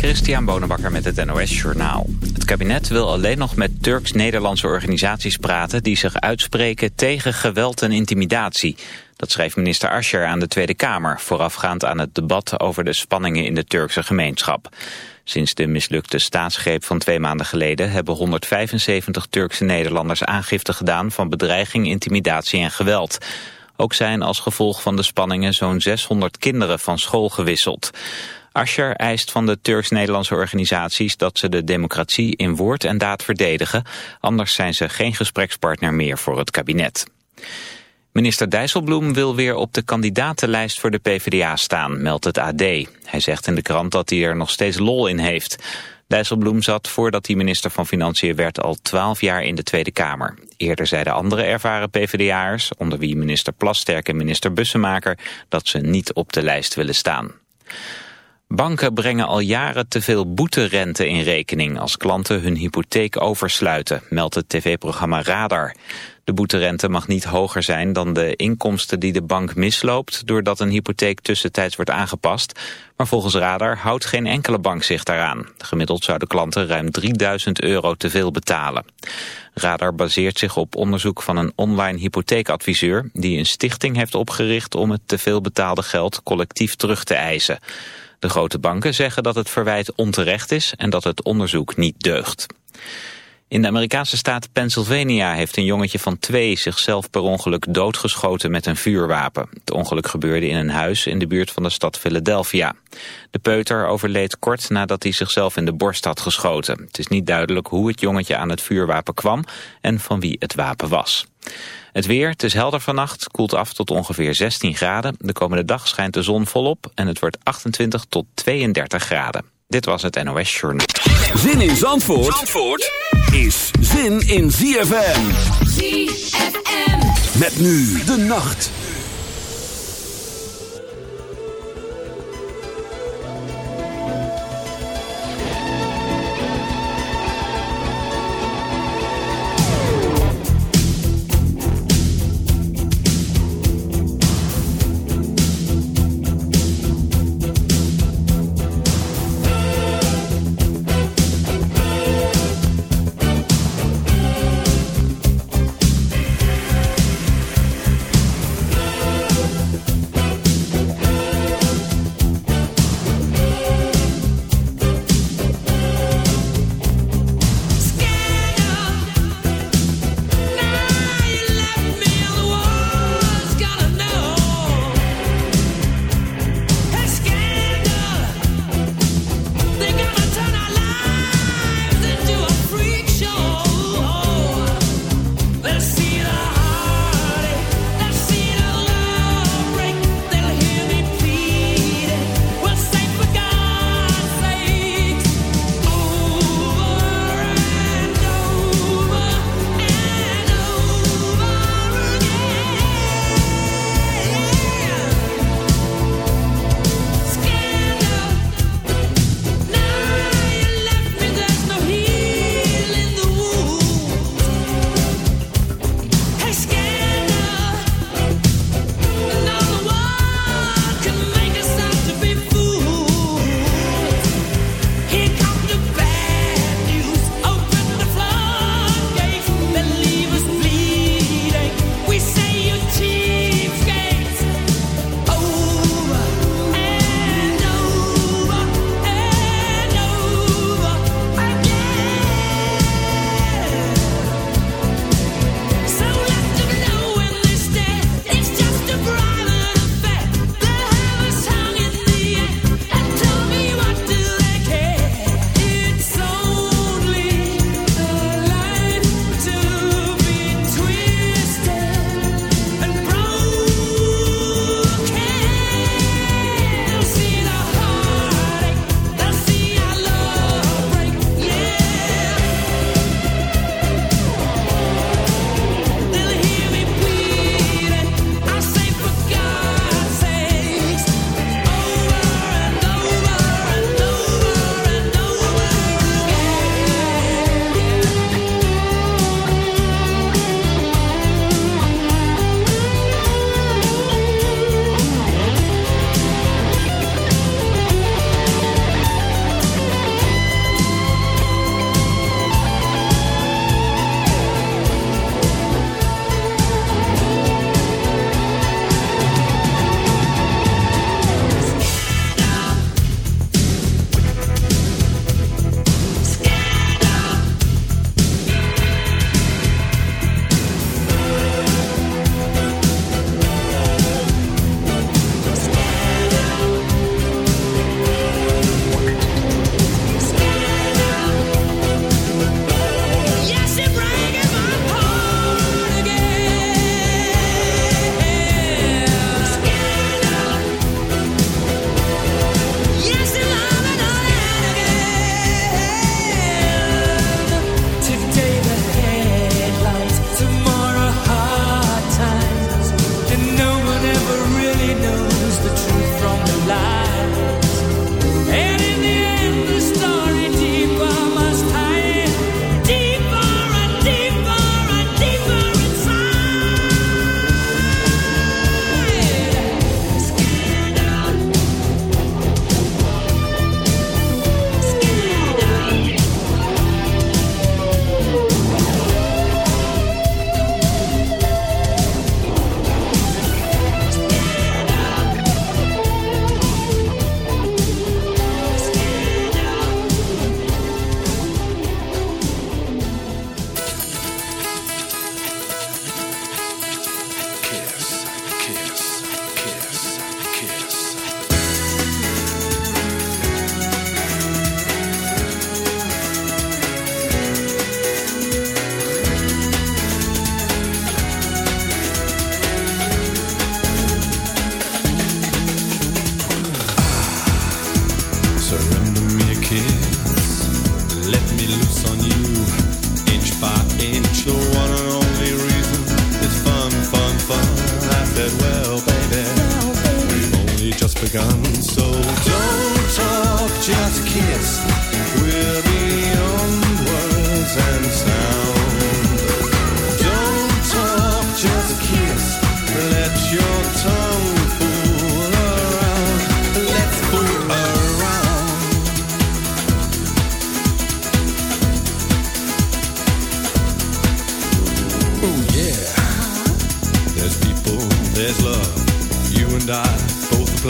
Christian Bonenbakker met het NOS Journaal. Het kabinet wil alleen nog met Turks-Nederlandse organisaties praten... die zich uitspreken tegen geweld en intimidatie. Dat schreef minister Ascher aan de Tweede Kamer... voorafgaand aan het debat over de spanningen in de Turkse gemeenschap. Sinds de mislukte staatsgreep van twee maanden geleden... hebben 175 Turkse Nederlanders aangifte gedaan... van bedreiging, intimidatie en geweld... Ook zijn als gevolg van de spanningen zo'n 600 kinderen van school gewisseld. Ascher eist van de Turks-Nederlandse organisaties dat ze de democratie in woord en daad verdedigen. Anders zijn ze geen gesprekspartner meer voor het kabinet. Minister Dijsselbloem wil weer op de kandidatenlijst voor de PvdA staan, meldt het AD. Hij zegt in de krant dat hij er nog steeds lol in heeft. Dijsselbloem zat voordat hij minister van Financiën werd al twaalf jaar in de Tweede Kamer. Eerder zeiden andere ervaren PvdA'ers, onder wie minister Plasterk en minister Bussemaker, dat ze niet op de lijst willen staan. Banken brengen al jaren te veel boeterente in rekening als klanten hun hypotheek oversluiten, meldt het tv-programma Radar. De boeterente mag niet hoger zijn dan de inkomsten die de bank misloopt doordat een hypotheek tussentijds wordt aangepast. Maar volgens Radar houdt geen enkele bank zich daaraan. Gemiddeld zouden klanten ruim 3000 euro te veel betalen. Radar baseert zich op onderzoek van een online hypotheekadviseur die een stichting heeft opgericht om het te veel betaalde geld collectief terug te eisen. De grote banken zeggen dat het verwijt onterecht is en dat het onderzoek niet deugt. In de Amerikaanse staat Pennsylvania heeft een jongetje van twee zichzelf per ongeluk doodgeschoten met een vuurwapen. Het ongeluk gebeurde in een huis in de buurt van de stad Philadelphia. De peuter overleed kort nadat hij zichzelf in de borst had geschoten. Het is niet duidelijk hoe het jongetje aan het vuurwapen kwam en van wie het wapen was. Het weer, het is helder vannacht, koelt af tot ongeveer 16 graden. De komende dag schijnt de zon volop en het wordt 28 tot 32 graden. Dit was het NOS Journal. Zin in Zandvoort, Zandvoort is zin in ZFM. ZFM. Met nu de nacht.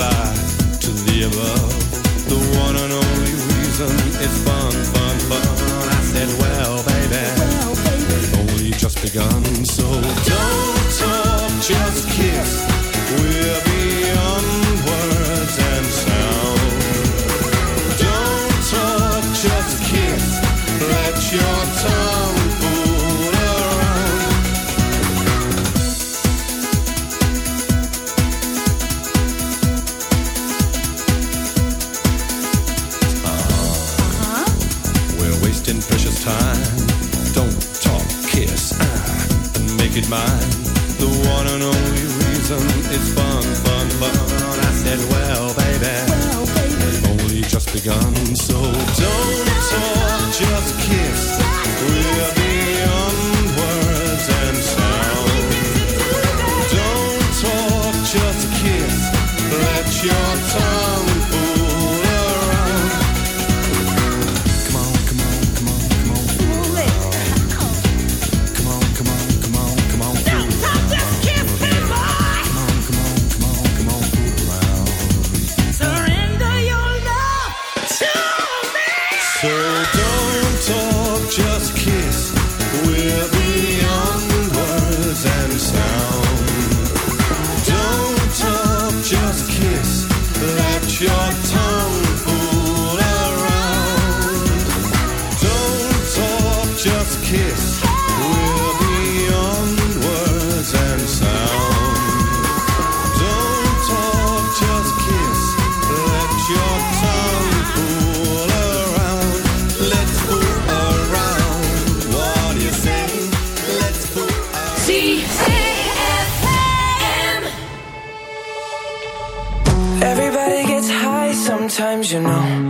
reply to the above. The one and only reason is fun, fun, fun. I said, well, baby, well, baby. only just begun. So don't talk, just kiss. times, you know.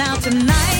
out tonight.